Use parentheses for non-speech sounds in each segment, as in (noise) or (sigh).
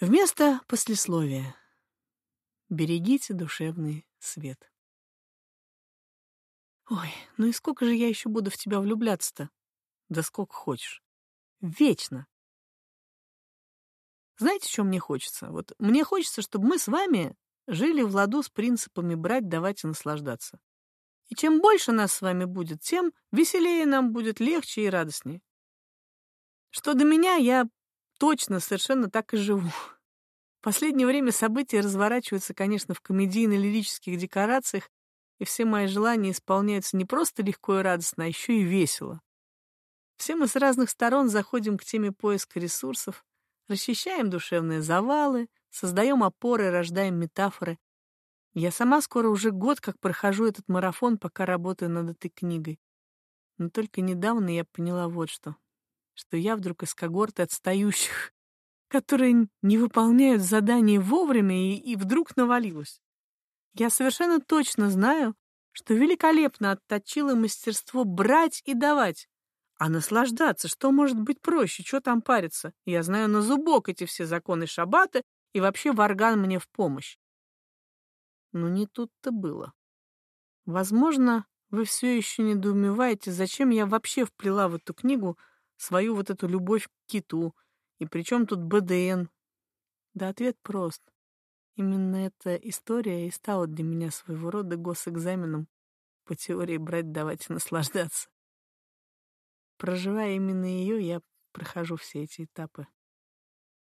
Вместо послесловия. Берегите душевный свет. Ой, ну и сколько же я еще буду в тебя влюбляться-то? Да сколько хочешь. Вечно. Знаете, что мне хочется? Вот мне хочется, чтобы мы с вами жили в ладу с принципами брать, давать и наслаждаться. И чем больше нас с вами будет, тем веселее нам будет, легче и радостнее. Что до меня, я точно совершенно так и живу. В последнее время события разворачиваются, конечно, в комедийно-лирических декорациях, и все мои желания исполняются не просто легко и радостно, а еще и весело. Все мы с разных сторон заходим к теме поиска ресурсов, Расчищаем душевные завалы, создаем опоры, рождаем метафоры. Я сама скоро уже год как прохожу этот марафон, пока работаю над этой книгой. Но только недавно я поняла вот что. Что я вдруг из когорты отстающих, которые не выполняют задания вовремя, и, и вдруг навалилась. Я совершенно точно знаю, что великолепно отточила мастерство брать и давать, а наслаждаться, что может быть проще, что там париться? Я знаю на зубок эти все законы шаббата, и вообще варган мне в помощь. Но не тут-то было. Возможно, вы все еще недоумеваете, зачем я вообще вплела в эту книгу свою вот эту любовь к киту, и причем тут БДН. Да ответ прост. Именно эта история и стала для меня своего рода госэкзаменом по теории брать, давать и наслаждаться. Проживая именно ее, я прохожу все эти этапы.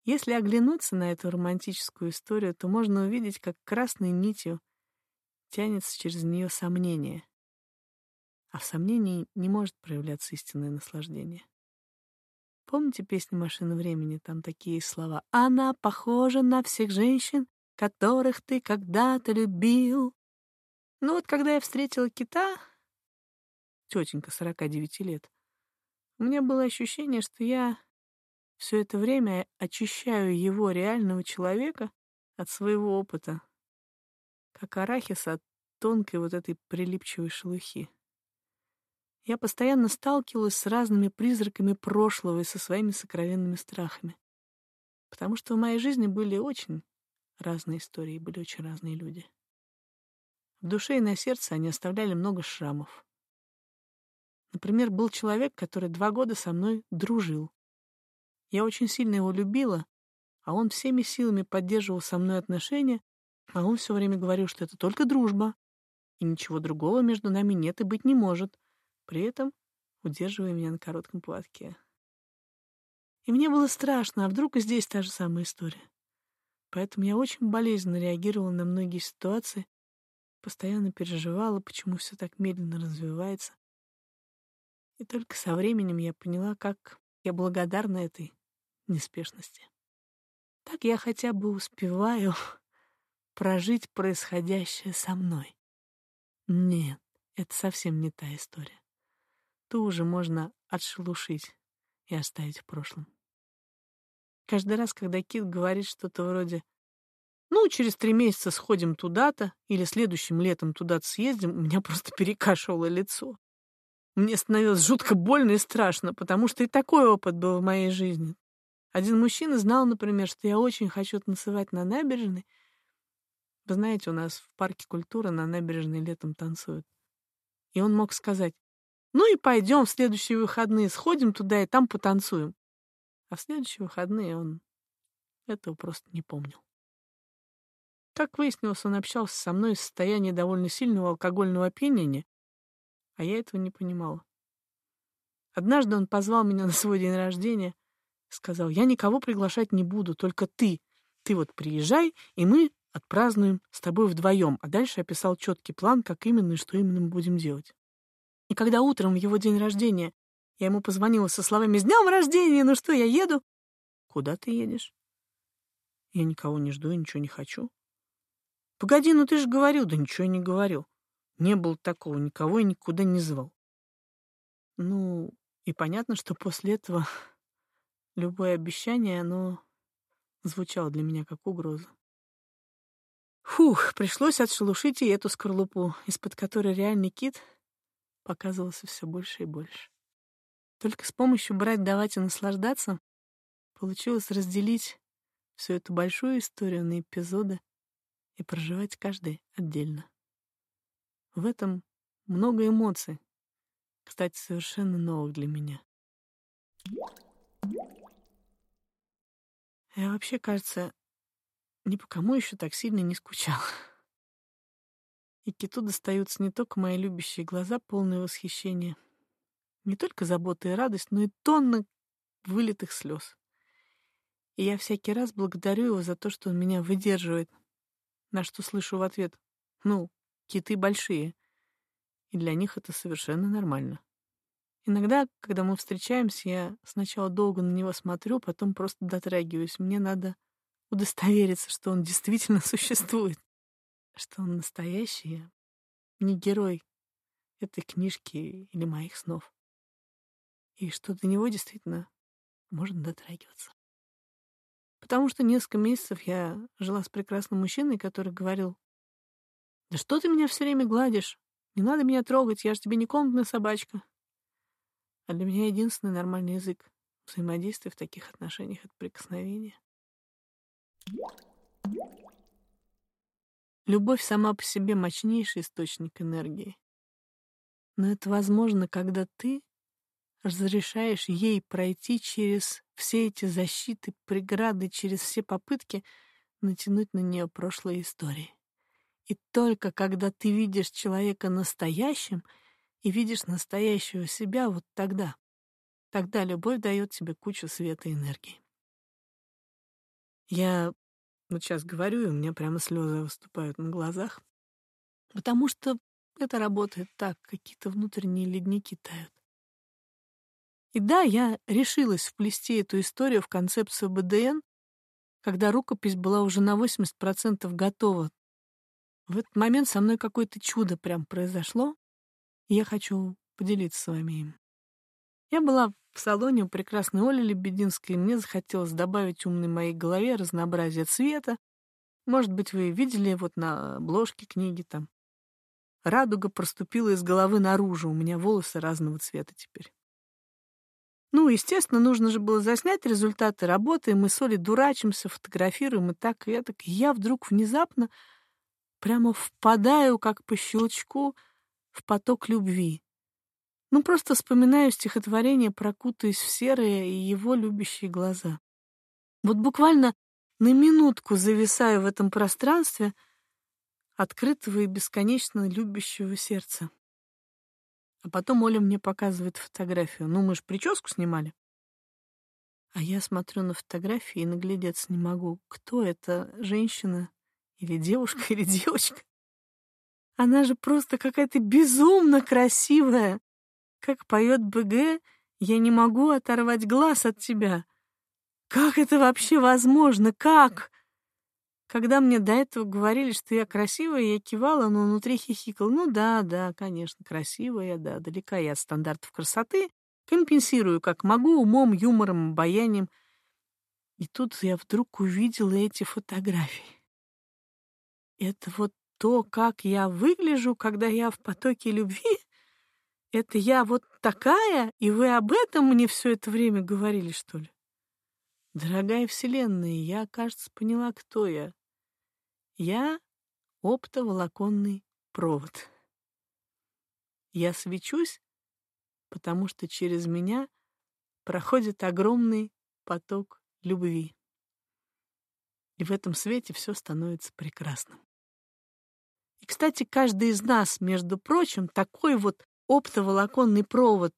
Если оглянуться на эту романтическую историю, то можно увидеть, как красной нитью тянется через нее сомнение. А в сомнении не может проявляться истинное наслаждение. Помните песню «Машина времени»? Там такие слова. «Она похожа на всех женщин, которых ты когда-то любил». Ну вот, когда я встретила кита, тетенька 49 лет, у меня было ощущение, что я все это время очищаю его реального человека от своего опыта, как арахис от тонкой вот этой прилипчивой шелухи. Я постоянно сталкивалась с разными призраками прошлого и со своими сокровенными страхами. Потому что в моей жизни были очень разные истории, были очень разные люди. В душе и на сердце они оставляли много шрамов. Например, был человек, который два года со мной дружил. Я очень сильно его любила, а он всеми силами поддерживал со мной отношения, а он все время говорил, что это только дружба, и ничего другого между нами нет и быть не может, при этом удерживая меня на коротком поводке. И мне было страшно, а вдруг и здесь та же самая история. Поэтому я очень болезненно реагировала на многие ситуации, постоянно переживала, почему все так медленно развивается, и только со временем я поняла, как я благодарна этой неспешности. Так я хотя бы успеваю (laughs) прожить происходящее со мной. Нет, это совсем не та история. Ту уже можно отшелушить и оставить в прошлом. Каждый раз, когда Кит говорит что-то вроде «Ну, через три месяца сходим туда-то» или «Следующим летом туда-то съездим», у меня просто (laughs) перекашивало лицо. Мне становилось жутко больно и страшно, потому что и такой опыт был в моей жизни. Один мужчина знал, например, что я очень хочу танцевать на набережной. Вы знаете, у нас в парке культуры на набережной летом танцуют. И он мог сказать, ну и пойдем в следующие выходные, сходим туда и там потанцуем. А в следующие выходные он этого просто не помнил. Как выяснилось, он общался со мной в состоянии довольно сильного алкогольного опьянения, а я этого не понимала. Однажды он позвал меня (laughs) на свой день рождения, сказал, я никого приглашать не буду, только ты. Ты вот приезжай, и мы отпразднуем с тобой вдвоем. А дальше описал четкий план, как именно и что именно мы будем делать. И когда утром в его день рождения я ему позвонила со словами «С днем рождения! Ну что, я еду?» «Куда ты едешь?» «Я никого не жду и ничего не хочу». «Погоди, ну ты же говорил». «Да ничего не говорил». Не было такого, никого и никуда не звал. Ну, и понятно, что после этого (laughs) любое обещание, оно звучало для меня как угроза. Фух, пришлось отшелушить и эту скорлупу, из-под которой реальный кит показывался все больше и больше. Только с помощью брать, давать и наслаждаться получилось разделить всю эту большую историю на эпизоды и проживать каждый отдельно. В этом много эмоций, кстати, совершенно новых для меня. Я вообще, кажется, ни по кому еще так сильно не скучал. И киту достаются не только мои любящие глаза, полные восхищения, не только забота и радость, но и тонны вылитых слез. И я всякий раз благодарю его за то, что он меня выдерживает, на что слышу в ответ «Ну, киты большие». И для них это совершенно нормально. Иногда, когда мы встречаемся, я сначала долго на него смотрю, потом просто дотрагиваюсь. Мне надо удостовериться, что он действительно (laughs) существует, что он настоящий, не герой этой книжки или моих снов. И что до него действительно можно дотрагиваться. Потому что несколько месяцев я жила с прекрасным мужчиной, который говорил, «Да что ты меня все время гладишь? Не надо меня трогать, я же тебе не комнатная собачка». А для меня единственный нормальный язык взаимодействия в таких отношениях — это прикосновение. Любовь сама по себе мощнейший источник энергии. Но это возможно, когда ты разрешаешь ей пройти через все эти защиты, преграды, через все попытки натянуть на нее прошлые истории. И только когда ты видишь человека настоящим и видишь настоящего себя, вот тогда, тогда любовь дает тебе кучу света и энергии. Я вот сейчас говорю, и у меня прямо слезы выступают на глазах, потому что это работает так, какие-то внутренние ледники тают. И да, я решилась вплести эту историю в концепцию БДН, когда рукопись была уже на 80% готова. В этот момент со мной какое-то чудо прям произошло, и я хочу поделиться с вами им. Я была в салоне у прекрасной Оли Лебединской, и мне захотелось добавить умной моей голове разнообразие цвета. Может быть, вы видели вот на обложке книги там. Радуга проступила из головы наружу, у меня волосы разного цвета теперь. Ну, естественно, нужно же было заснять результаты работы, и мы с Олей дурачимся, фотографируем и так, и так. Я вдруг внезапно прямо впадаю, как по щелчку, в поток любви. Ну, просто вспоминаю стихотворение, прокутаясь в серые и его любящие глаза. Вот буквально на минутку зависаю в этом пространстве открытого и бесконечно любящего сердца. А потом Оля мне показывает фотографию. Ну, мы же прическу снимали. А я смотрю на фотографии и наглядеться не могу. Кто это? Женщина? Или девушка? (laughs) Или девочка? Она же просто какая-то безумно красивая. Как поет БГ, я не могу оторвать глаз от тебя. Как это вообще возможно? Как? Когда мне до этого говорили, что я красивая, я кивала, но внутри хихикал. Ну да, да, конечно, красивая, да, далека я от стандартов красоты. Компенсирую, как могу, умом, юмором, обаянием. И тут я вдруг увидела эти фотографии. Это вот то, как я выгляжу, когда я в потоке любви? Это я вот такая, и вы об этом мне все это время говорили, что ли? Дорогая Вселенная, я, кажется, поняла, кто я. Я — оптоволоконный провод. Я свечусь, потому что через меня проходит огромный поток любви. И в этом свете все становится прекрасным. И, кстати, каждый из нас, между прочим, такой вот оптоволоконный провод.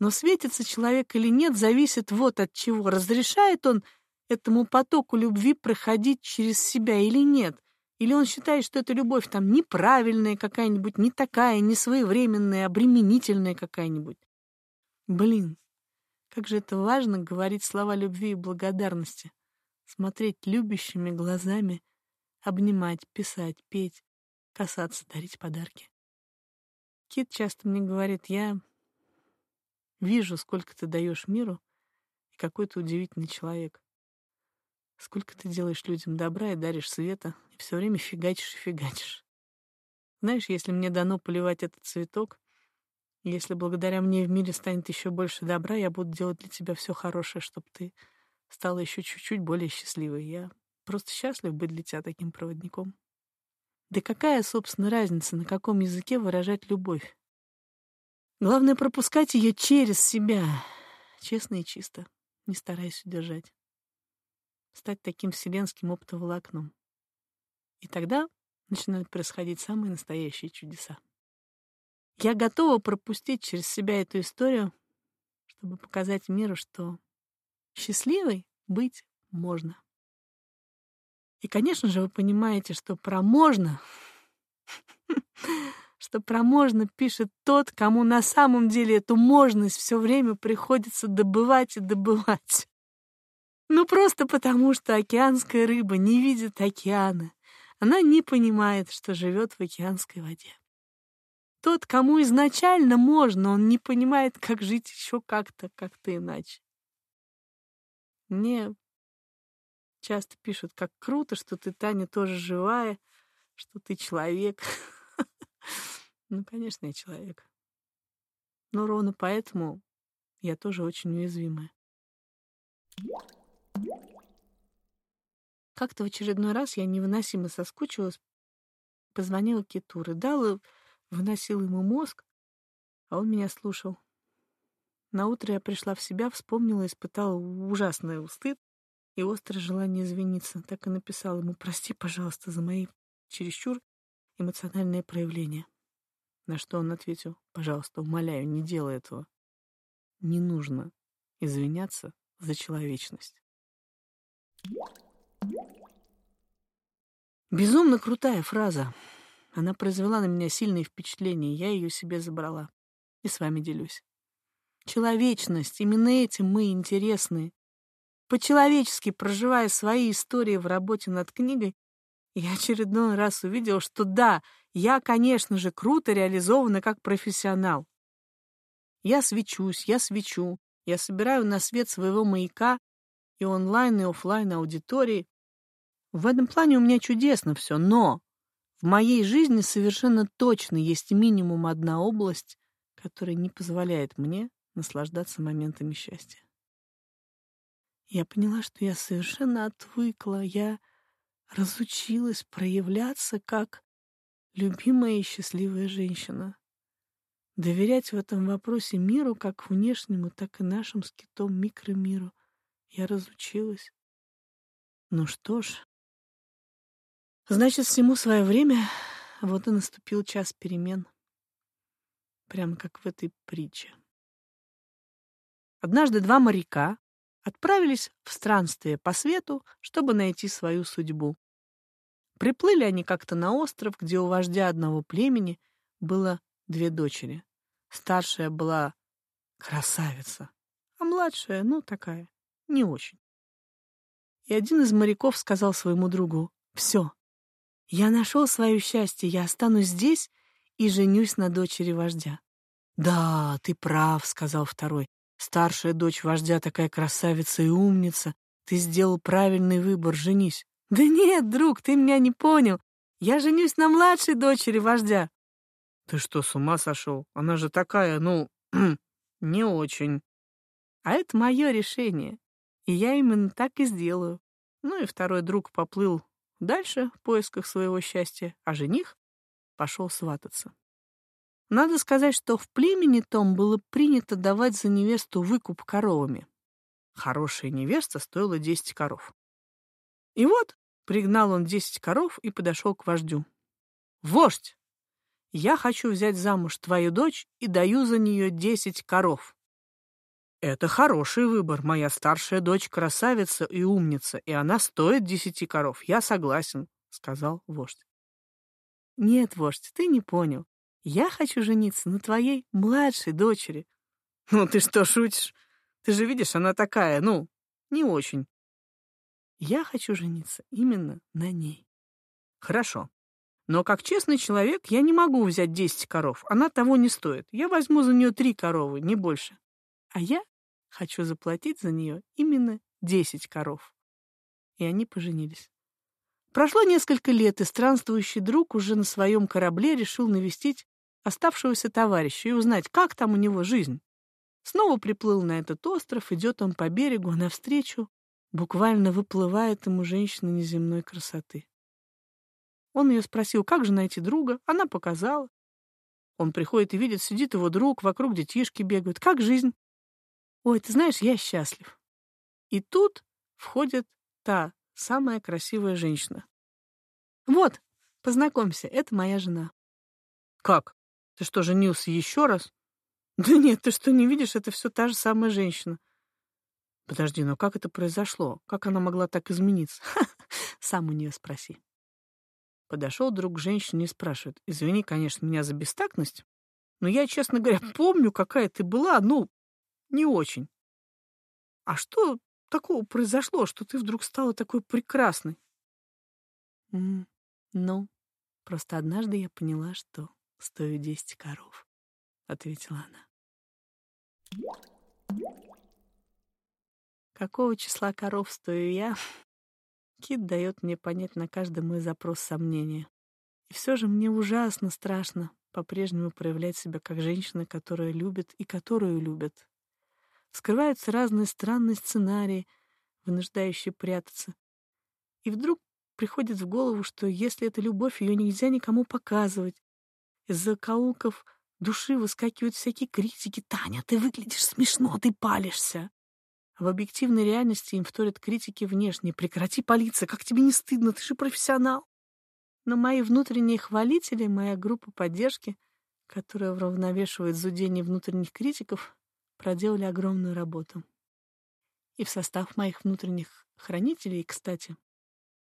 Но светится человек или нет, зависит вот от чего. Разрешает он этому потоку любви проходить через себя или нет? Или он считает, что эта любовь там неправильная какая-нибудь, не такая, не своевременная, обременительная какая-нибудь? Блин, как же это важно говорить слова любви и благодарности, смотреть любящими глазами, обнимать, писать, петь, касаться, дарить подарки. Кит часто мне говорит, я вижу, сколько ты даешь миру, и какой ты удивительный человек. Сколько ты делаешь людям добра и даришь света, и все время фигачишь и фигачишь. Знаешь, если мне дано поливать этот цветок, если благодаря мне в мире станет еще больше добра, я буду делать для тебя все хорошее, чтобы ты стала еще чуть-чуть более счастливой. Я просто счастлив быть для тебя таким проводником. Да какая, собственно, разница, на каком языке выражать любовь? Главное — пропускать ее через себя, честно и чисто, не стараясь удержать. Стать таким вселенским оптоволокном. И тогда начинают происходить самые настоящие чудеса. Я готова пропустить через себя эту историю, чтобы показать миру, что счастливой быть можно. И, конечно же, вы понимаете, что про «можно» (laughs) что про «можно» пишет тот, кому на самом деле эту можность все время приходится добывать и добывать. Ну, просто потому, что океанская рыба не видит океана. Она не понимает, что живет в океанской воде. Тот, кому изначально можно, он не понимает, как жить еще как-то, как-то иначе. Мне часто пишут, как круто, что ты, Таня, тоже живая, что ты человек. (laughs) Ну, конечно, я человек. Но ровно поэтому я тоже очень уязвимая. Как-то в очередной раз я невыносимо соскучилась, позвонила Киту, рыдала, выносила ему мозг, а он меня слушал. На утро я пришла в себя, вспомнила, испытала ужасный стыд и острое желание извиниться. Так и написала ему «Прости, пожалуйста, за мои чересчур эмоциональные проявления». На что он ответил «Пожалуйста, умоляю, не делай этого. Не нужно извиняться за человечность». Безумно крутая фраза. Она произвела на меня сильное впечатление, я ее себе забрала. И с вами делюсь. Человечность, именно этим мы интересны. По-человечески проживая свои истории в работе над книгой, я очередной раз увидел, что да, я, конечно же, круто реализована как профессионал. Я свечусь, я свечу, я собираю на свет своего маяка и онлайн, и офлайн аудитории. В этом плане у меня чудесно все, но в моей жизни совершенно точно есть минимум одна область, которая не позволяет мне наслаждаться моментами счастья. Я поняла, что я совершенно отвыкла, я разучилась проявляться как любимая и счастливая женщина. Доверять в этом вопросе миру, как внешнему, так и нашим с китом микромиру, я разучилась. Ну что ж, значит, всему свое время, вот и наступил час перемен. Прямо как в этой притче. Однажды два моряка отправились в странствие по свету, чтобы найти свою судьбу. Приплыли они как-то на остров, где у вождя одного племени было две дочери. Старшая была красавица, а младшая, ну, такая, не очень. И один из моряков сказал своему другу, «Все, я нашел свое счастье, я останусь здесь и женюсь на дочери вождя». «Да, ты прав», — сказал второй. Старшая дочь вождя такая красавица и умница. Ты сделал правильный выбор, женись. Да нет, друг, ты меня не понял. Я женюсь на младшей дочери вождя. Ты что, с ума сошел? Она же такая, ну, (clears throat) не очень. А это мое решение. И я именно так и сделаю. Ну и второй друг поплыл дальше в поисках своего счастья, а жених пошел свататься. Надо сказать, что в племени том было принято давать за невесту выкуп коровами. Хорошая невеста стоила десять коров. И вот пригнал он десять коров и подошел к вождю. «Вождь, я хочу взять замуж твою дочь и даю за нее десять коров». «Это хороший выбор. Моя старшая дочь красавица и умница, и она стоит десяти коров. Я согласен», — сказал вождь. «Нет, вождь, ты не понял. Я хочу жениться на твоей младшей дочери. Ну, ты что, шутишь? Ты же видишь, она такая, ну, не очень. Я хочу жениться именно на ней. Хорошо. Но как честный человек я не могу взять десять коров. Она того не стоит. Я возьму за нее три коровы, не больше. А я хочу заплатить за нее именно десять коров. И они поженились. Прошло несколько лет, и странствующий друг уже на своем корабле решил навестить оставшегося товарища и узнать, как там у него жизнь. Снова приплыл на этот остров, идет он по берегу, а навстречу буквально выплывает ему женщина неземной красоты. Он ее спросил, как же найти друга, она показала. Он приходит и видит, сидит его друг, вокруг детишки бегают. Как жизнь? Ой, ты знаешь, я счастлив. И тут входит та самая красивая женщина. Вот, познакомься, это моя жена. Как? Ты что, женился еще раз? Да нет, ты что, не видишь, это все та же самая женщина. Подожди, но как это произошло? Как она могла так измениться? Сам у нее спроси. Подошел друг к женщине и спрашивает. Извини, конечно, меня за бестактность, но я, честно говоря, помню, какая ты была, ну, не очень. А что такого произошло, что ты вдруг стала такой прекрасной? Ну, просто однажды я поняла, что стою десять коров, — ответила она. Какого числа коров стою я? (laughs) Кит дает мне понять на каждый мой запрос сомнения. И все же мне ужасно страшно по-прежнему проявлять себя как женщина, которая любит и которую любят. Скрываются разные странные сценарии, вынуждающие прятаться. И вдруг приходит в голову, что если это любовь, ее нельзя никому показывать. Из закоулков души выскакивают всякие критики. «Таня, ты выглядишь смешно, ты палишься!» В объективной реальности им вторят критики внешние. «Прекрати палиться, как тебе не стыдно, ты же профессионал!» Но мои внутренние хвалители, моя группа поддержки, которая уравновешивает зудение внутренних критиков, проделали огромную работу. И в состав моих внутренних хранителей, кстати,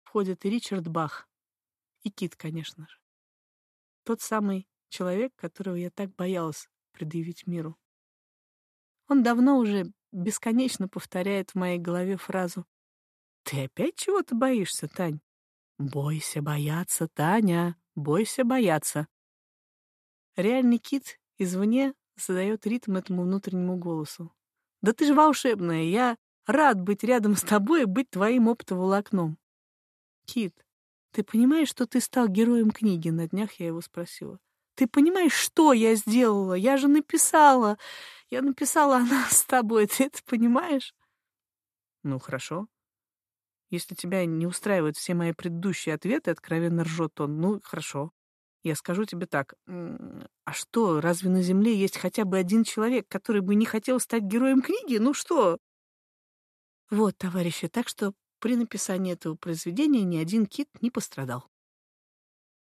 входят и Ричард Бах, и Кит, конечно же. Тот самый человек, которого я так боялась предъявить миру. Он давно уже бесконечно повторяет в моей голове фразу «Ты опять чего-то боишься, Тань?» «Бойся бояться, Таня, бойся бояться». Реальный кит извне задает ритм этому внутреннему голосу. «Да ты же волшебная, я рад быть рядом с тобой и быть твоим оптоволокном». «Кит, ты понимаешь, что ты стал героем книги?» На днях я его спросила. «Ты понимаешь, что я сделала? Я же написала. Я написала (laughs) о нас с тобой, ты это понимаешь?» «Ну, хорошо. Если тебя не устраивают все мои предыдущие ответы, откровенно ржет он, ну, хорошо. Я скажу тебе так. А что, разве на Земле есть хотя бы один человек, который бы не хотел стать героем книги? Ну что? Вот, товарищи, так что при написании этого произведения ни один кит не пострадал.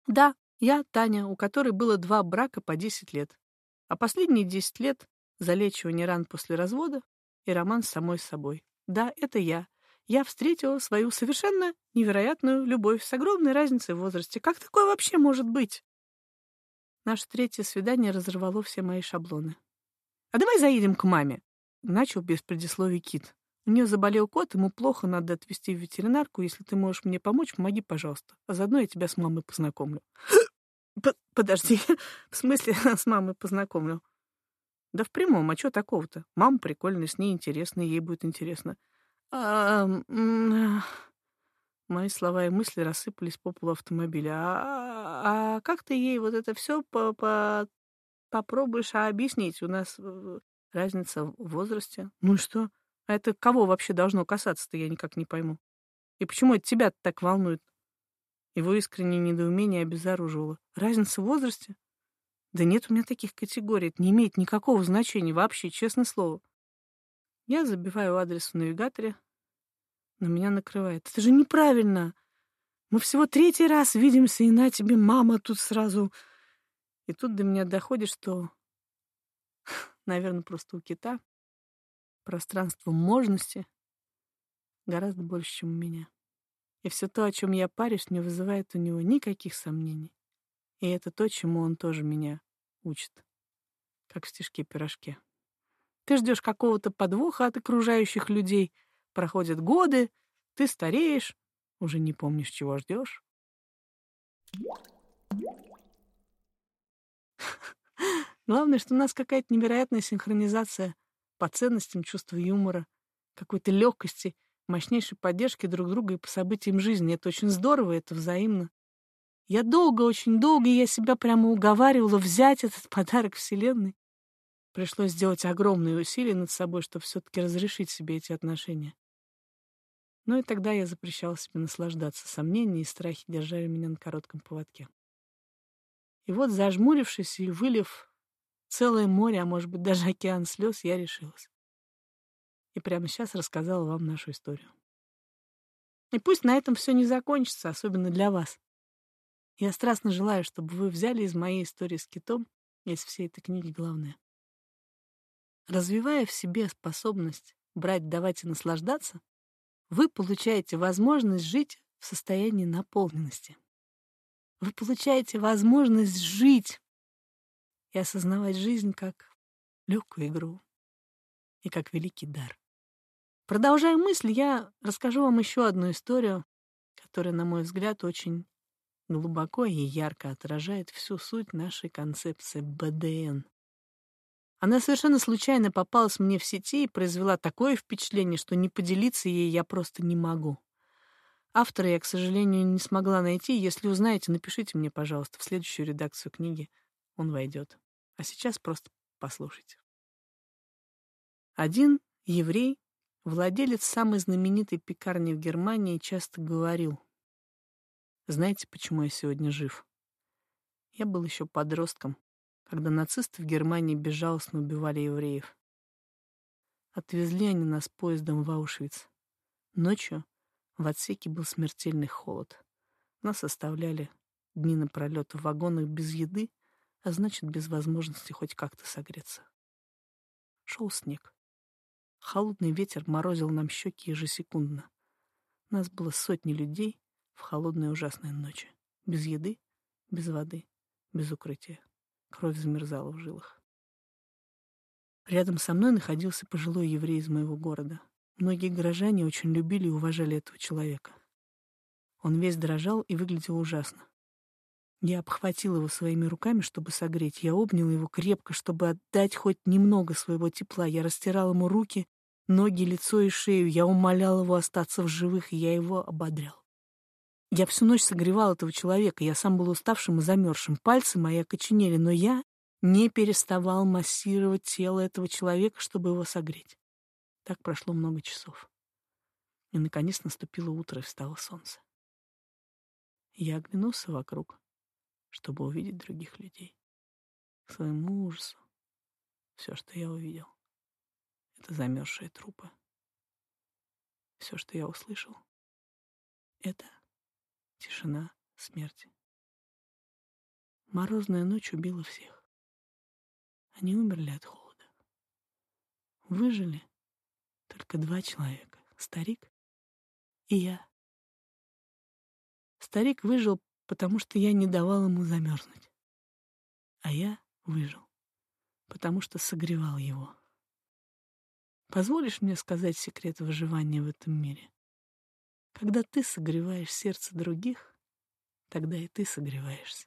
Да, я Таня, у которой было два брака по 10 лет. А последние 10 лет — залечивание ран после развода и роман с самой собой. Да, это я. Я встретила свою совершенно невероятную любовь с огромной разницей в возрасте. Как такое вообще может быть? Наше третье свидание разорвало все мои шаблоны. «А давай заедем к маме», — начал без предисловий Кит. «У заболел кот, ему плохо, надо отвезти в ветеринарку. Если ты можешь мне помочь, помоги, пожалуйста. А заодно я тебя с мамой познакомлю». (gasps) «Подожди, (laughs) в смысле (laughs) с мамой познакомлю?» «Да в прямом, а что такого-то? Мама прикольная, с ней интересно, ей будет интересно». А, Мои слова и мысли рассыпались по полу автомобиля. А, а как ты ей вот это все по -по попробуешь объяснить? У нас э, разница в возрасте. Ну что? А это кого вообще должно касаться-то, я никак не пойму. И почему это тебя так волнует? Его искреннее недоумение обезоруживало. Разница в возрасте? Да нет у меня таких категорий. Это не имеет никакого значения вообще, честное слово. Я забиваю адрес в навигаторе, но меня накрывает. Это же неправильно. Мы всего третий раз видимся, и на тебе мама тут сразу. И тут до меня доходит, что, (laughs) наверное, просто у кита пространство можности гораздо больше, чем у меня. И все то, о чем я парюсь, не вызывает у него никаких сомнений. И это то, чему он тоже меня учит. Как в стишке-пирожке. Ты ждешь какого-то подвоха от окружающих людей — Проходят годы, ты стареешь, уже не помнишь, чего ждешь. (laughs) Главное, что у нас какая-то невероятная синхронизация по ценностям, чувства юмора, какой-то легкости, мощнейшей поддержки друг друга и по событиям жизни. Это очень здорово, это взаимно. Я долго, очень долго я себя прямо уговаривала взять этот (laughs) подарок Вселенной. Пришлось сделать огромные усилия над собой, чтобы все-таки разрешить себе эти отношения. Но и тогда я запрещал себе наслаждаться. Сомнения и страхи держали меня на коротком поводке. И вот, зажмурившись и вылив целое море, а может быть даже океан слез, я решилась. И прямо сейчас рассказала вам нашу историю. И пусть на этом все не закончится, особенно для вас. Я страстно желаю, чтобы вы взяли из моей истории с китом, из всей этой книги главное. Развивая в себе способность брать, давать и наслаждаться, вы получаете возможность жить в состоянии наполненности. Вы получаете возможность жить и осознавать жизнь как легкую игру и как великий дар. Продолжая мысль, я расскажу вам еще одну историю, которая, на мой взгляд, очень глубоко и ярко отражает всю суть нашей концепции БДН. Она совершенно случайно попалась мне в сети и произвела такое впечатление, что не поделиться ей я просто не могу. Автора я, к сожалению, не смогла найти. Если узнаете, напишите мне, пожалуйста, в следующую редакцию книги он войдет. А сейчас просто послушайте. Один еврей, владелец самой знаменитой пекарни в Германии, часто говорил, знаете, почему я сегодня жив? Я был еще подростком, когда нацисты в Германии безжалостно убивали евреев. Отвезли они нас поездом в Аушвиц. Ночью в отсеке был смертельный холод. Нас оставляли дни напролет в вагонах без еды, а значит, без возможности хоть как-то согреться. Шел снег. Холодный ветер морозил нам щеки ежесекундно. Нас было сотни людей, в холодные ужасные ночи. Без еды, без воды, без укрытия. Кровь замерзала в жилах. Рядом со мной находился пожилой еврей из моего города. Многие горожане очень любили и уважали этого человека. Он весь дрожал и выглядел ужасно. Я обхватил его своими руками, чтобы согреть. Я обнял его крепко, чтобы отдать хоть немного своего тепла. Я растирал ему руки, ноги, лицо и шею. Я умолял его остаться в живых, и я его ободрял. Я всю ночь согревал этого человека, я сам был уставшим и замерзшим. Пальцы мои окоченели, но я не переставал массировать тело этого человека, чтобы его согреть. Так прошло много часов. И, наконец, наступило утро, и встало солнце. Я оглянулся вокруг, чтобы увидеть других людей. К своему ужасу все, что я увидел, — это замерзшие трупы. Все, что я услышал, — это Тишина смерти. Морозная ночь убила всех. Они умерли от холода. Выжили только два человека — старик и я. Старик выжил, потому что я не давал ему замерзнуть. А я выжил, потому что согревал его. Позволишь мне сказать секрет выживания в этом мире? Когда ты согреваешь сердце других, тогда и ты согреваешься.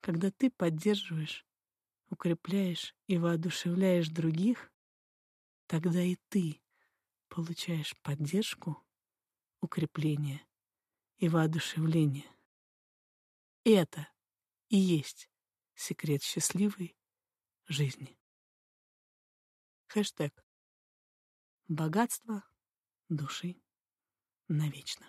Когда ты поддерживаешь, укрепляешь и воодушевляешь других, тогда и ты получаешь поддержку, укрепление и воодушевление. Это и есть секрет счастливой жизни. Хэштег «Богатство души» навечно.